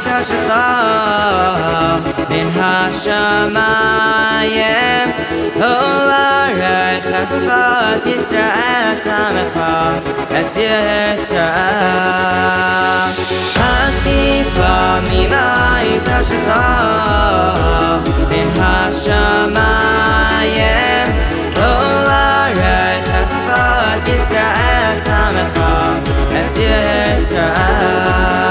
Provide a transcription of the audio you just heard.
קדשך מן השמיים וברך אספת ישראל שמך אס ישראל השקיפה ממעי קדשך מן השמיים וברך אספת ישראל שמך אס ישראל